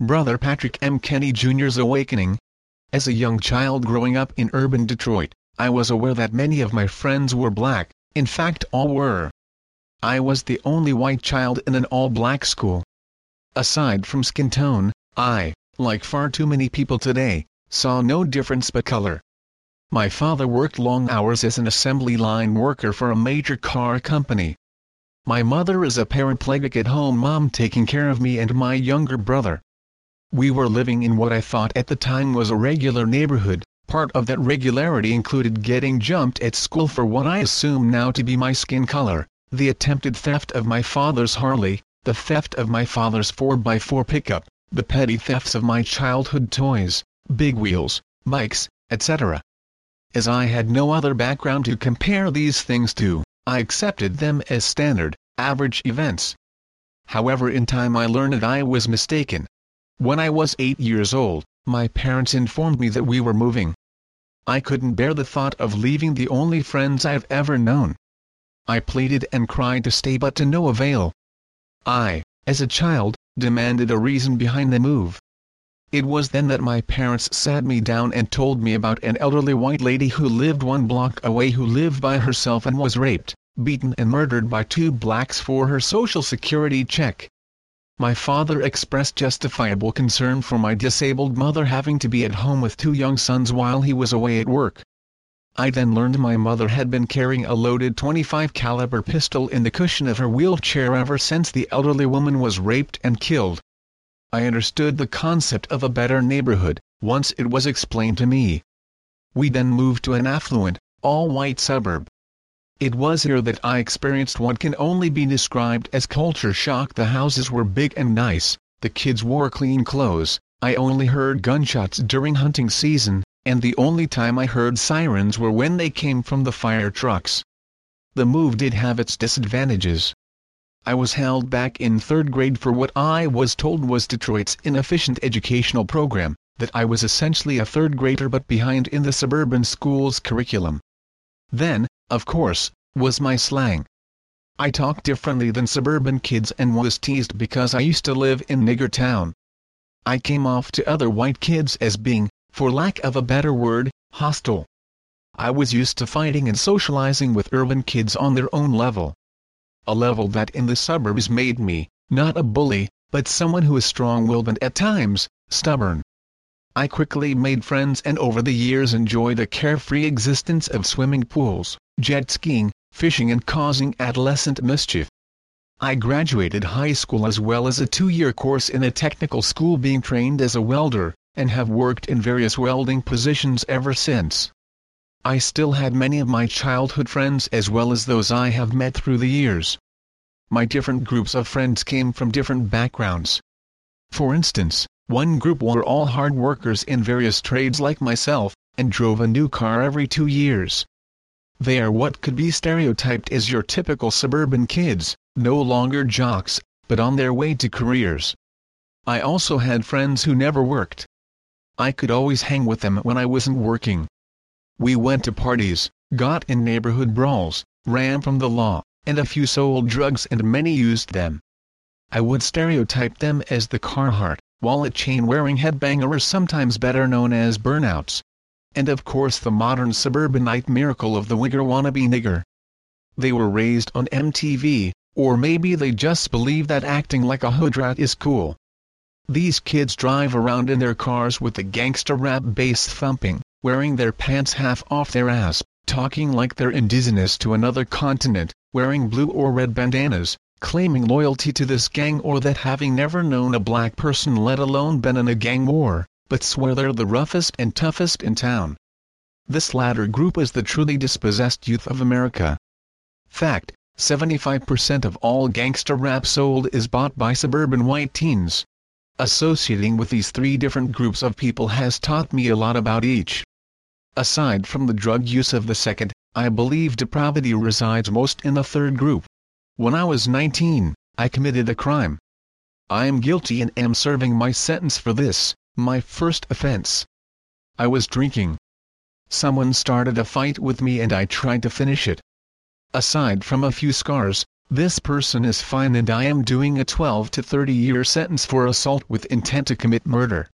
Brother Patrick M. Kenny Jr.'s Awakening. As a young child growing up in urban Detroit, I was aware that many of my friends were black, in fact all were. I was the only white child in an all-black school. Aside from skin tone, I, like far too many people today, saw no difference but color. My father worked long hours as an assembly line worker for a major car company. My mother is a paraplegic at-home mom taking care of me and my younger brother. We were living in what I thought at the time was a regular neighborhood, part of that regularity included getting jumped at school for what I assume now to be my skin color, the attempted theft of my father's Harley, the theft of my father's 4x4 pickup, the petty thefts of my childhood toys, big wheels, bikes, etc. As I had no other background to compare these things to, I accepted them as standard, average events. However in time I learned that I was mistaken. When I was 8 years old, my parents informed me that we were moving. I couldn't bear the thought of leaving the only friends I've ever known. I pleaded and cried to stay but to no avail. I, as a child, demanded a reason behind the move. It was then that my parents sat me down and told me about an elderly white lady who lived one block away who lived by herself and was raped, beaten and murdered by two blacks for her social security check. My father expressed justifiable concern for my disabled mother having to be at home with two young sons while he was away at work. I then learned my mother had been carrying a loaded 25 caliber pistol in the cushion of her wheelchair ever since the elderly woman was raped and killed. I understood the concept of a better neighborhood, once it was explained to me. We then moved to an affluent, all-white suburb. It was here that I experienced what can only be described as culture shock the houses were big and nice, the kids wore clean clothes, I only heard gunshots during hunting season, and the only time I heard sirens were when they came from the fire trucks. The move did have its disadvantages. I was held back in third grade for what I was told was Detroit's inefficient educational program, that I was essentially a third grader but behind in the suburban school's curriculum. Then, of course, was my slang. I talked differently than suburban kids and was teased because I used to live in Nigger Town. I came off to other white kids as being, for lack of a better word, hostile. I was used to fighting and socializing with urban kids on their own level a level that in the suburbs made me, not a bully, but someone who is strong-willed and at times, stubborn. I quickly made friends and over the years enjoyed a carefree existence of swimming pools, jet skiing, fishing and causing adolescent mischief. I graduated high school as well as a two-year course in a technical school being trained as a welder, and have worked in various welding positions ever since. I still had many of my childhood friends as well as those I have met through the years. My different groups of friends came from different backgrounds. For instance, one group were all hard workers in various trades like myself, and drove a new car every two years. They are what could be stereotyped as your typical suburban kids, no longer jocks, but on their way to careers. I also had friends who never worked. I could always hang with them when I wasn't working. We went to parties, got in neighborhood brawls, ran from the law, and a few sold drugs and many used them. I would stereotype them as the Carhartt, wallet chain-wearing headbanger headbangers sometimes better known as burnouts. And of course the modern suburbanite miracle of the wigger wannabe nigger. They were raised on MTV, or maybe they just believe that acting like a hood rat is cool. These kids drive around in their cars with the gangsta rap bass thumping, wearing their pants half off their ass, talking like they're indigenous to another continent, wearing blue or red bandanas, claiming loyalty to this gang or that having never known a black person let alone been in a gang war, but swear they're the roughest and toughest in town. This latter group is the truly dispossessed youth of America. Fact, 75% of all gangster rap sold is bought by suburban white teens. Associating with these three different groups of people has taught me a lot about each. Aside from the drug use of the second, I believe depravity resides most in the third group. When I was 19, I committed a crime. I am guilty and am serving my sentence for this, my first offense. I was drinking. Someone started a fight with me and I tried to finish it. Aside from a few scars, this person is fine and I am doing a 12 to 30 year sentence for assault with intent to commit murder.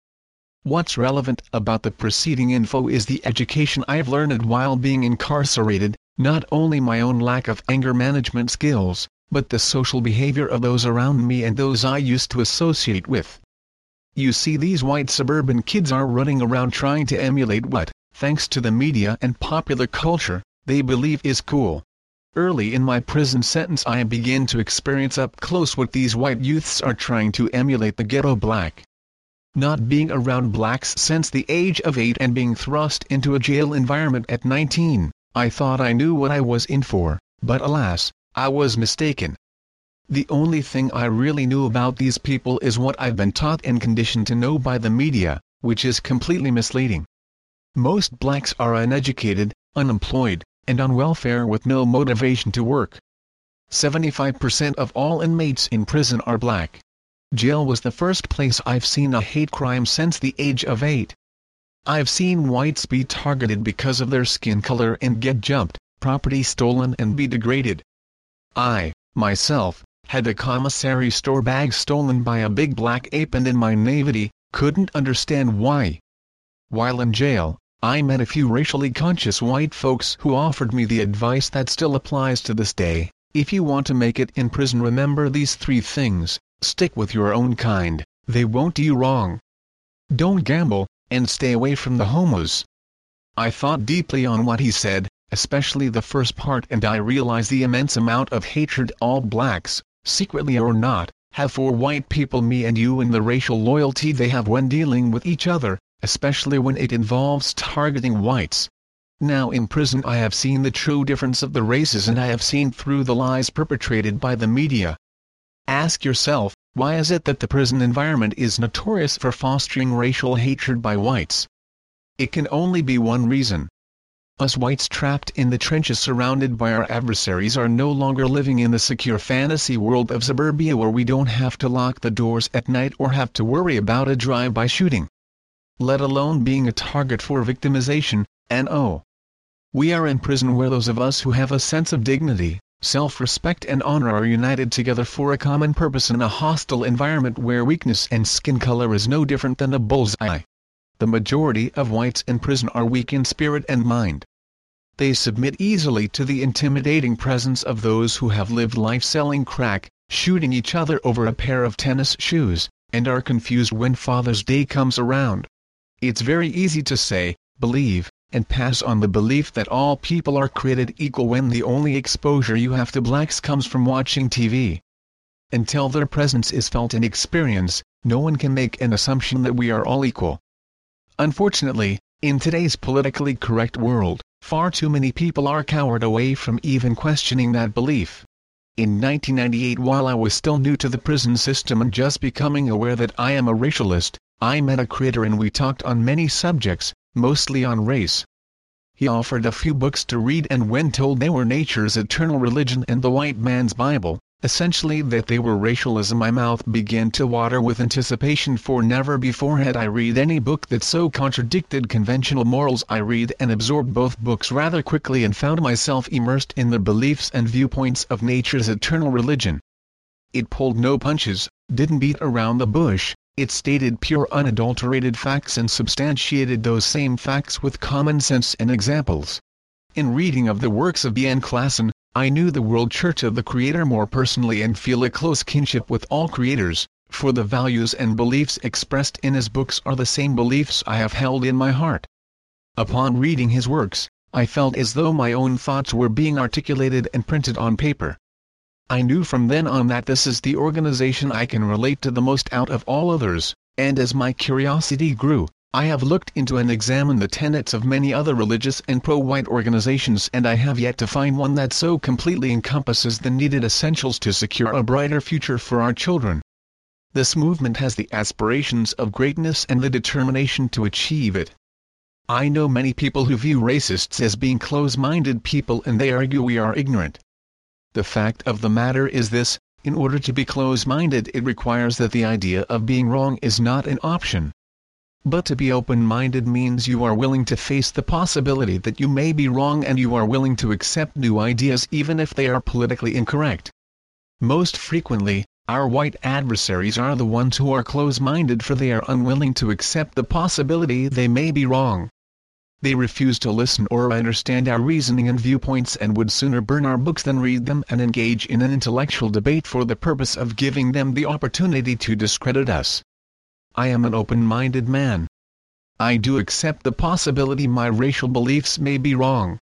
What's relevant about the preceding info is the education I've learned while being incarcerated, not only my own lack of anger management skills, but the social behavior of those around me and those I used to associate with. You see these white suburban kids are running around trying to emulate what, thanks to the media and popular culture, they believe is cool. Early in my prison sentence I begin to experience up close what these white youths are trying to emulate the ghetto black. Not being around blacks since the age of 8 and being thrust into a jail environment at 19, I thought I knew what I was in for, but alas, I was mistaken. The only thing I really knew about these people is what I've been taught and conditioned to know by the media, which is completely misleading. Most blacks are uneducated, unemployed, and on welfare with no motivation to work. 75% of all inmates in prison are black. Jail was the first place I've seen a hate crime since the age of 8. I've seen whites be targeted because of their skin color and get jumped, property stolen and be degraded. I, myself, had a commissary store bag stolen by a big black ape and in my naivety, couldn't understand why. While in jail, I met a few racially conscious white folks who offered me the advice that still applies to this day. If you want to make it in prison remember these three things, stick with your own kind, they won't do you wrong. Don't gamble, and stay away from the homos. I thought deeply on what he said, especially the first part and I realized the immense amount of hatred all blacks, secretly or not, have for white people me and you and the racial loyalty they have when dealing with each other, especially when it involves targeting whites. Now in prison I have seen the true difference of the races and I have seen through the lies perpetrated by the media. Ask yourself, why is it that the prison environment is notorious for fostering racial hatred by whites? It can only be one reason. Us whites trapped in the trenches surrounded by our adversaries are no longer living in the secure fantasy world of suburbia where we don't have to lock the doors at night or have to worry about a drive-by shooting. Let alone being a target for victimization, and oh. We are in prison where those of us who have a sense of dignity, self-respect and honor are united together for a common purpose in a hostile environment where weakness and skin color is no different than a bullseye the majority of whites in prison are weak in spirit and mind. They submit easily to the intimidating presence of those who have lived life selling crack, shooting each other over a pair of tennis shoes, and are confused when Father's Day comes around. It's very easy to say, believe, and pass on the belief that all people are created equal when the only exposure you have to blacks comes from watching TV. Until their presence is felt and experienced, no one can make an assumption that we are all equal. Unfortunately, in today's politically correct world, far too many people are cowered away from even questioning that belief. In 1998 while I was still new to the prison system and just becoming aware that I am a racialist, I met a creator and we talked on many subjects, mostly on race. He offered a few books to read and when told they were nature's eternal religion and the white man's Bible, essentially that they were racialism my mouth began to water with anticipation for never before had I read any book that so contradicted conventional morals I read and absorbed both books rather quickly and found myself immersed in the beliefs and viewpoints of nature's eternal religion. It pulled no punches, didn't beat around the bush, it stated pure unadulterated facts and substantiated those same facts with common sense and examples. In reading of the works of Ben Klassen, I knew the World Church of the Creator more personally and feel a close kinship with all creators, for the values and beliefs expressed in his books are the same beliefs I have held in my heart. Upon reading his works, I felt as though my own thoughts were being articulated and printed on paper. I knew from then on that this is the organization I can relate to the most out of all others, and as my curiosity grew, I have looked into and examined the tenets of many other religious and pro-white organizations and I have yet to find one that so completely encompasses the needed essentials to secure a brighter future for our children. This movement has the aspirations of greatness and the determination to achieve it. I know many people who view racists as being close-minded people and they argue we are ignorant. The fact of the matter is this, in order to be close-minded it requires that the idea of being wrong is not an option. But to be open-minded means you are willing to face the possibility that you may be wrong and you are willing to accept new ideas even if they are politically incorrect. Most frequently, our white adversaries are the ones who are close-minded for they are unwilling to accept the possibility they may be wrong. They refuse to listen or understand our reasoning and viewpoints and would sooner burn our books than read them and engage in an intellectual debate for the purpose of giving them the opportunity to discredit us. I am an open-minded man. I do accept the possibility my racial beliefs may be wrong.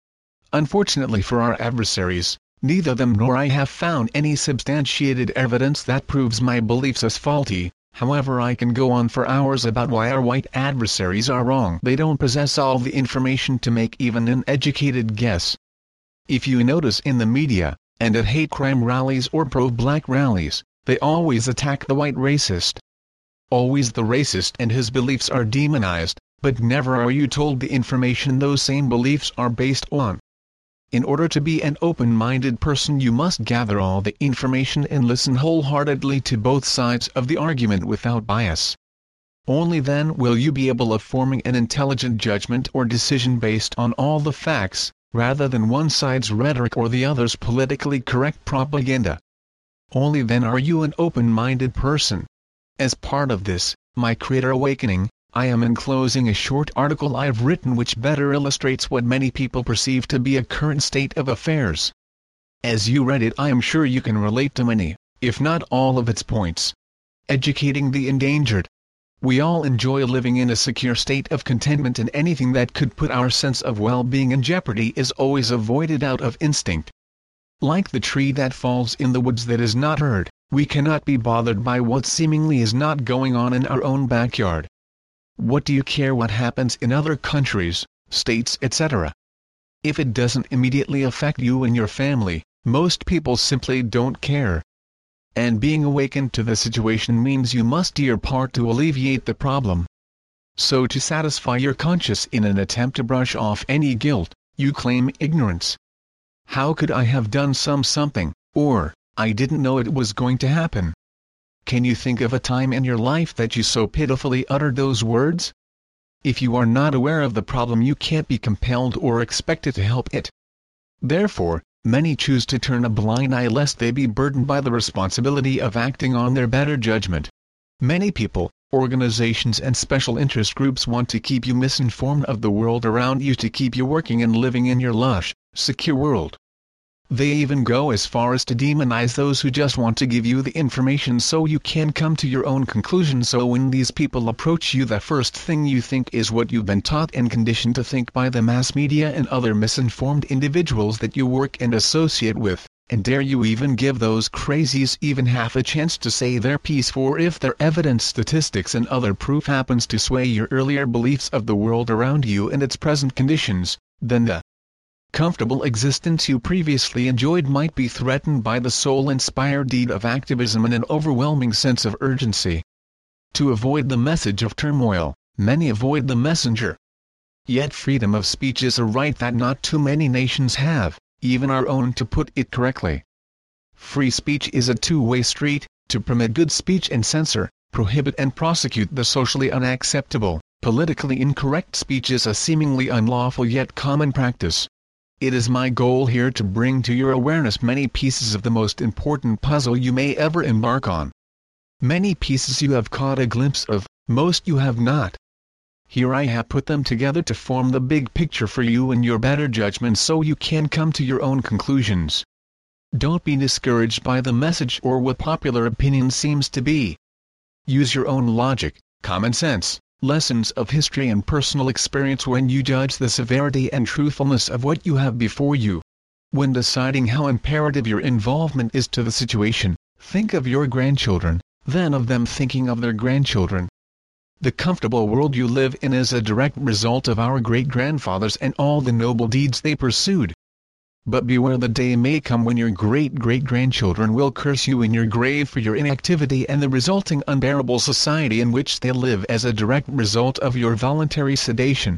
Unfortunately for our adversaries, neither them nor I have found any substantiated evidence that proves my beliefs as faulty, however I can go on for hours about why our white adversaries are wrong. They don't possess all the information to make even an educated guess. If you notice in the media, and at hate crime rallies or pro-black rallies, they always attack the white racist. Always the racist and his beliefs are demonized, but never are you told the information those same beliefs are based on. In order to be an open-minded person you must gather all the information and listen wholeheartedly to both sides of the argument without bias. Only then will you be able of forming an intelligent judgment or decision based on all the facts, rather than one side's rhetoric or the other's politically correct propaganda. Only then are you an open-minded person. As part of this, my Creator Awakening, I am enclosing a short article I have written which better illustrates what many people perceive to be a current state of affairs. As you read it I am sure you can relate to many, if not all of its points. Educating the endangered. We all enjoy living in a secure state of contentment and anything that could put our sense of well-being in jeopardy is always avoided out of instinct. Like the tree that falls in the woods that is not heard, we cannot be bothered by what seemingly is not going on in our own backyard. What do you care what happens in other countries, states etc. If it doesn't immediately affect you and your family, most people simply don't care. And being awakened to the situation means you must do your part to alleviate the problem. So to satisfy your conscience in an attempt to brush off any guilt, you claim ignorance. How could I have done some something, or, I didn't know it was going to happen. Can you think of a time in your life that you so pitifully uttered those words? If you are not aware of the problem you can't be compelled or expected to help it. Therefore, many choose to turn a blind eye lest they be burdened by the responsibility of acting on their better judgment. Many people, organizations and special interest groups want to keep you misinformed of the world around you to keep you working and living in your lush, secure world. They even go as far as to demonize those who just want to give you the information so you can come to your own conclusion. So when these people approach you the first thing you think is what you've been taught and conditioned to think by the mass media and other misinformed individuals that you work and associate with, and dare you even give those crazies even half a chance to say their piece for if their evidence statistics and other proof happens to sway your earlier beliefs of the world around you and its present conditions, then the comfortable existence you previously enjoyed might be threatened by the soul-inspired deed of activism and an overwhelming sense of urgency. To avoid the message of turmoil, many avoid the messenger. Yet freedom of speech is a right that not too many nations have, even our own to put it correctly. Free speech is a two-way street, to permit good speech and censor, prohibit and prosecute the socially unacceptable, politically incorrect speech is a seemingly unlawful yet common practice. It is my goal here to bring to your awareness many pieces of the most important puzzle you may ever embark on. Many pieces you have caught a glimpse of, most you have not. Here I have put them together to form the big picture for you and your better judgment so you can come to your own conclusions. Don't be discouraged by the message or what popular opinion seems to be. Use your own logic, common sense, lessons of history and personal experience when you judge the severity and truthfulness of what you have before you. When deciding how imperative your involvement is to the situation, think of your grandchildren, then of them thinking of their grandchildren. The comfortable world you live in is a direct result of our great-grandfathers and all the noble deeds they pursued. But beware the day may come when your great-great-grandchildren will curse you in your grave for your inactivity and the resulting unbearable society in which they live as a direct result of your voluntary sedation.